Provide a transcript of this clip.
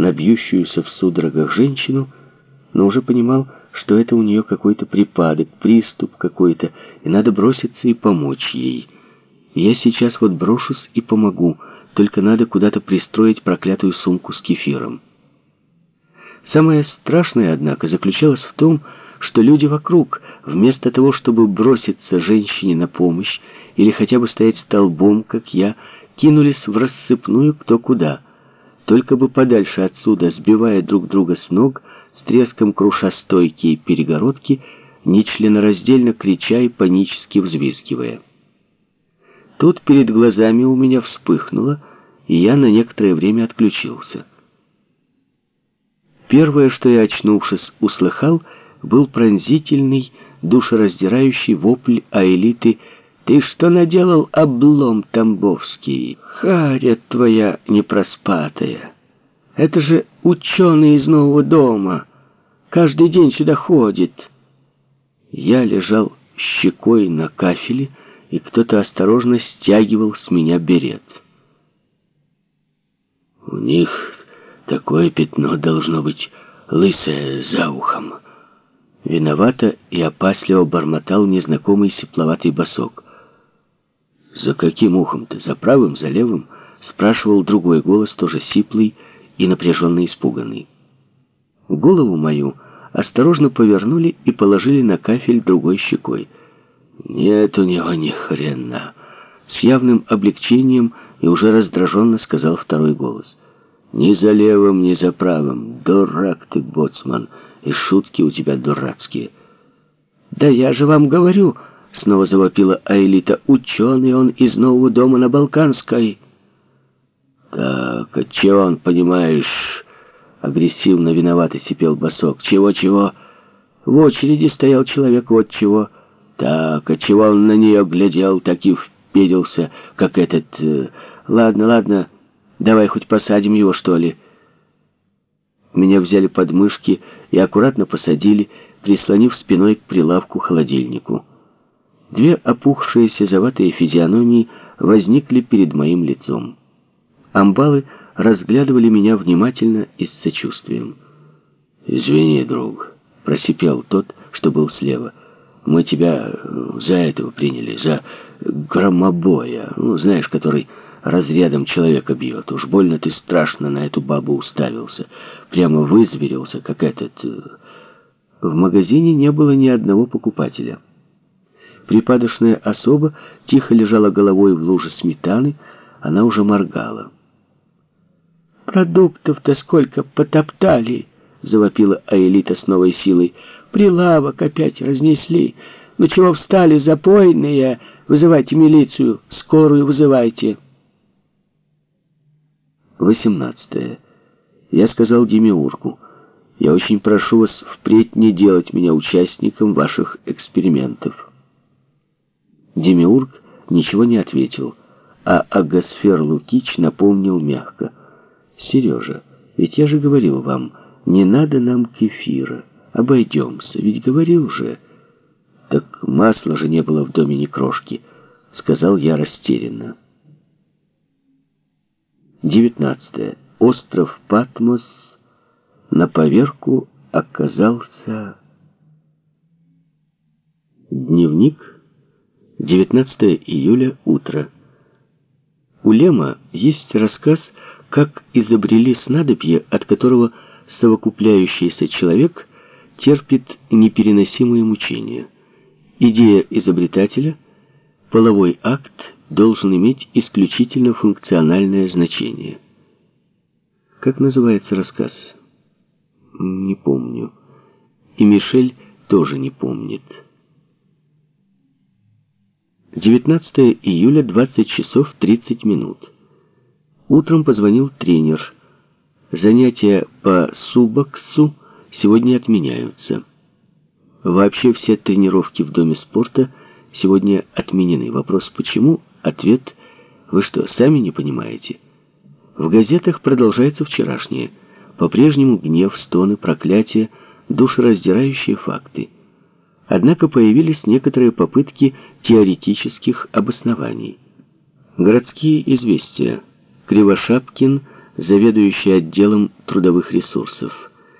на бьющуюся в судорогах женщину, но уже понимал, что это у нее какой-то припадок, приступ какой-то, и надо броситься и помочь ей. Я сейчас вот брошусь и помогу, только надо куда-то пристроить проклятую сумку с кефиром. Самое страшное, однако, заключалось в том, что люди вокруг, вместо того, чтобы броситься женщине на помощь или хотя бы стоять столбом, как я, кинулись в рассыпную кто куда. Только бы подальше отсюда, сбивая друг друга с ног, с треском круша стойки и перегородки, нечленораздельно крича и панически взвизгивая. Тут перед глазами у меня вспыхнуло, и я на некоторое время отключился. Первое, что я, очнувшись, услыхал, был пронзительный, душераздирающий вопль Аэлиты «Ты что наделал, облом Тамбовский? Харя твоя непроспатая! Это же ученый из нового дома! Каждый день сюда ходит!» Я лежал щекой на кафеле, и кто-то осторожно стягивал с меня берет. «У них Такое пятно должно быть лысое за ухом. Виновато и опасливо бормотал незнакомый сепловатый босок. «За каким ухом-то? За правым, за левым?» Спрашивал другой голос, тоже сиплый и напряженно испуганный. Голову мою осторожно повернули и положили на кафель другой щекой. «Нет у него ни хрена!» С явным облегчением и уже раздраженно сказал второй голос — ни за левым, ни за правым. Дурак ты, боцман, и шутки у тебя дурацкие. Да я же вам говорю, снова завопила Аэлита, ученый он из нового дома на Балканской. Так, а чего он, понимаешь, агрессивно виноватый сипел босок. Чего-чего? В очереди стоял человек, вот чего. Так, а чего он на нее глядел, так и впедился, как этот... Э, ладно, ладно... Давай хоть посадим его, что ли. Меня взяли под мышки и аккуратно посадили, прислонив спиной к прилавку-холодильнику. Две опухшие сизоватые физиономии возникли перед моим лицом. Амбалы разглядывали меня внимательно и с сочувствием. «Извини, друг», — просипел тот, что был слева. «Мы тебя за этого приняли, за громобоя, ну, знаешь, который разрядом человека бьет. Уж больно ты страшно на эту бабу уставился. Прямо вызверился, как этот... Э, в магазине не было ни одного покупателя. Припадочная особа тихо лежала головой в луже сметаны, она уже моргала. «Продуктов-то сколько потоптали!» — завопила Аэлита с новой силой. «Прилавок опять разнесли. Ну чего встали, запойные? Вызывайте милицию, скорую вызывайте!» 18. Я сказал Демиургу, я очень прошу вас впредь не делать меня участником ваших экспериментов. Демиург ничего не ответил, а Агасфер Лукич напомнил мягко. «Сережа, ведь я же говорил вам, не надо нам кефира, обойдемся, ведь говорил же». «Так масла же не было в доме ни крошки», — сказал я растерянно. 19. Остров Патмос на поверку оказался... Дневник. 19 июля, утро. У Лема есть рассказ, как изобрели снадобье, от которого совокупляющийся человек терпит непереносимые мучения. Идея изобретателя – половой акт должен иметь исключительно функциональное значение. Как называется рассказ? Не помню. И Мишель тоже не помнит. 19 июля, 20 часов 30 минут. Утром позвонил тренер. Занятия по субоксу сегодня отменяются. Вообще все тренировки в Доме спорта сегодня отменены. Вопрос почему? Ответ «Вы что, сами не понимаете?» В газетах продолжается вчерашнее. По-прежнему гнев, стоны, проклятия, душераздирающие факты. Однако появились некоторые попытки теоретических обоснований. Городские известия. Кривошапкин заведующий отделом трудовых ресурсов.